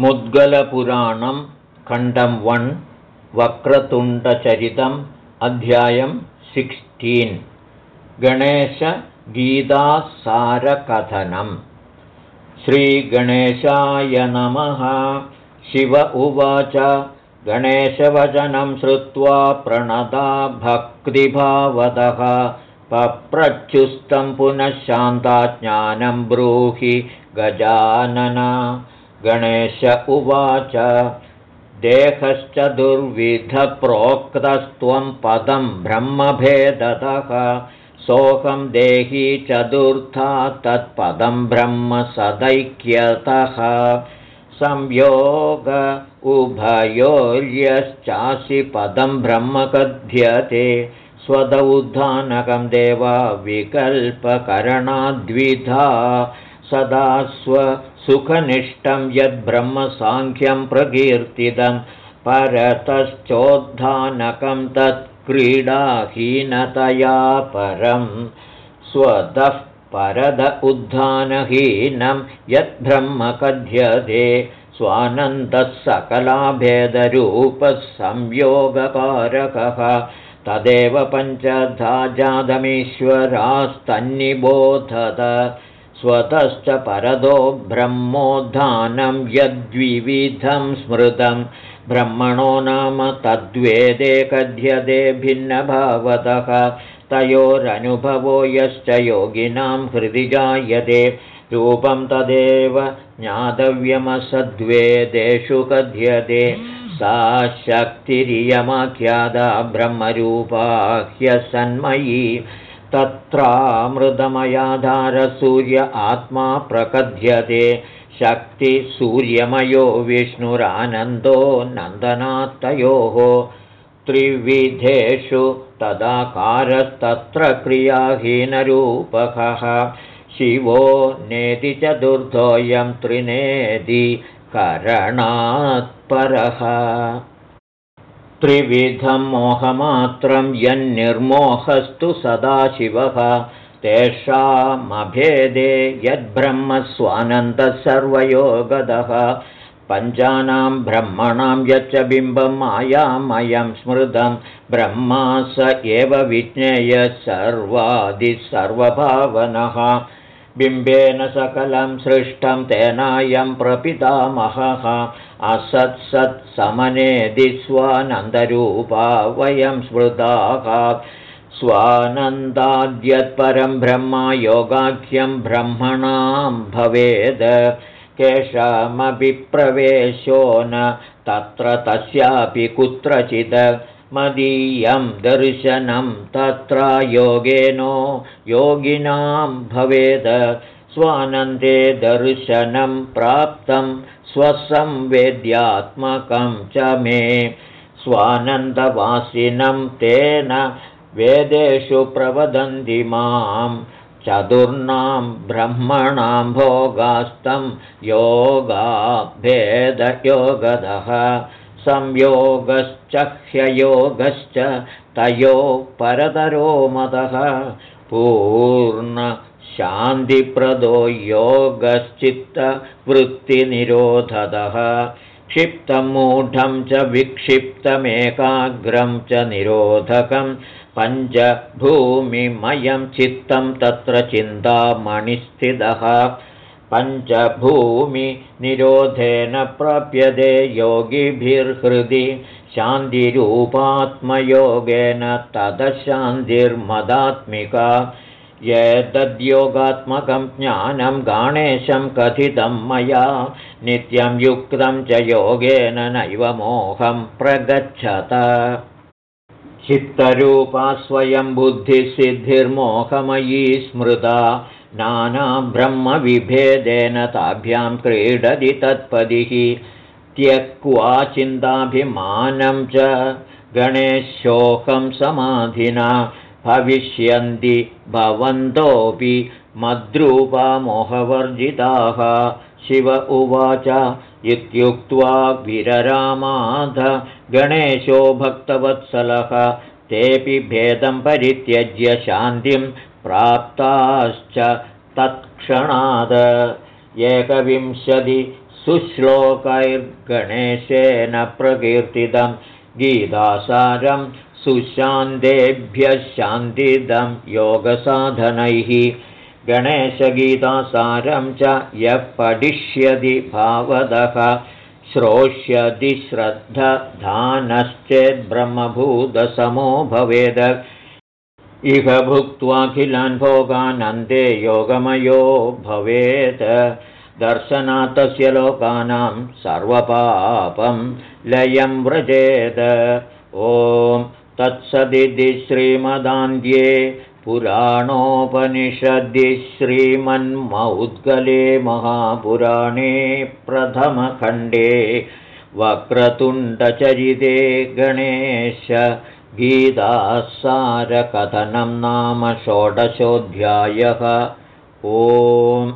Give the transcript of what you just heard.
मुद्गलपुराणं खण्डं वन् वक्रतुण्डचरितम् अध्यायं सिक्स्टीन्। गणेशगीतासारकथनम्। श्रीगणेशाय नमः। शिव उवाच। गणेशवचनं श्रुत्वा प्रणता भक्तिभावतः। पप्रच्युस्तं पुनः शान्ताज्ञानं ब्रूहि गजानन गणेश उवाच देहश्च दुर्विधप्रोक्तस्त्वं पदं ब्रह्मभेदतः सोऽहं देही चतुर्था तत्पदं ब्रह्म सदैक्यतः। संयोग उभयोर्यश्चासि पदं ब्रह्म कथ्यते स्वदौद्धानकं देवा विकल्पकरणाद्विधा सदा स्वसुखनिष्ठं यद्ब्रह्मसाङ्ख्यं प्रकीर्तितं परतश्चोद्धानकं तत्क्रीडाहीनतया परं स्वतः परद उद्धानहीनं यद्ब्रह्म कथ्यते स्वानन्दः सकलाभेदरूपः संयोगकारकः तदेव पञ्चधा जातमीश्वरास्तन्निबोधत स्वतश्च परदो ब्रह्मोद्धानं यद्विविधं स्मृतं। ब्रह्मणो नाम तद्वेदे कथ्यते भिन्नभावतः। तयोरनुभवो यश्च योगिनां हृदि जायते। रूपं तदेव ज्ञातव्यमसद्वेदेषु कथ्यते। सा शक्तिरियमाख्यादा ब्रह्मरूपा ह्यसन्मयी तत्रामृतमयाधारसूर्य आत्मा प्रकथ्यते। शक्तिसूर्यमयो विष्णुरानन्दो नन्दनात्तयोः त्रिविधेषु तदाकारस्तत्र क्रियाहीनरूपकः। शिवो नेति चतुर्थोऽयं त्रिनेदि करणात्परः त्रिविधं मोहमात्रं यन्निर्मोहस्तु सदाशिवः। तेषामभेदे यद्ब्रह्मस्वानन्दः सर्वयोगदः पञ्चानां ब्रह्मणां यच्च बिम्बं मायामयं स्मृतं। ब्रह्मा स एव विज्ञेय सर्वादिसर्वभावनः बिम्बेन सकलं सृष्टं तेनायं प्रपितामहः। असत्सत्समनेदिस्वानन्दरूपा वयं स्मृताः। स्वानन्दाद्यत्परं ब्रह्म योगाख्यं ब्रह्मणां भवेद्। केषामपि प्रवेशो न तत्र तस्यापि कुत्रचित् मदीयं दर्शनं तत्र योगेनो योगिनां भवेद। स्वानन्दे दर्शनं प्राप्तं स्वसंवेद्यात्मकं च मे। स्वानन्दवासिनं तेन वेदेषु प्रवदन्ति मां। चतुर्णां ब्रह्मणां भोगास्तं योगाभेदयोगदः संयोगश्च ह्ययोगश्च तयो परतरो मदः पूर्णशान्तिप्रदो योगश्चित्तवृत्तिनिरोधदः क्षिप्तमूढं च विक्षिप्तमेकाग्रं च निरोधकं पञ्चभूमिमयं चित्तं तत्र चिन्तामणिस्थितः पञ्चभूमिनिरोधेन प्राप्यते योगिभिर्हृदि शान्तिरूपात्मयोगेन तदशान्तिर्मदात्मिका। एतद्योगात्मकं ज्ञानं गणेशं कथितं मया नित्यं युक्तं च योगेन नैव मोहं प्रगच्छत। चित्तरूपा स्वयं बुद्धिसिद्धिर्मोहमयी स्मृता नानाब्रह्मविभेदेन ताभ्यां क्रीडति तत्पदिः। त्यक्त्वा चिन्ताभिमानं च गणेशोकं समाधिना। भविष्यन्ति भवन्तोऽपि मद्रूपा मोहवर्जिताः शिव उवाच इत्युक्त्वा विररामाध गणेशो भक्तवत्सलः। तेऽपि भेदं परित्यज्य शान्तिं प्राप्ताश्च तत्क्षणाद एकविंशतिसहस्राणि सुश्लोकैर्गणेशेन प्रकीर्तितं गीतासारं सुशान्तेभ्यः शान्तिदं योगसाधनैः। गणेशगीतासारं च यः पठिष्यति भावदः श्रोष्यति श्रद्धधानश्चेद्ब्रह्मभूतसमो भवेद इह भुक्त्वाखिलान् भोगानन्दे योगमयो भवेत्। दर्शनात्तस्य लोकानां सर्वपापं लयं व्रजेत। ॐ तत्सदिति श्रीमदान्ध्ये पुराणोपनिषदि श्रीमन्मौद्गले महापुराणे प्रथमखण्डे वक्रतुण्डचरिते गणेश गीतासारकथनं नाम षोडशोऽध्यायः। ओम्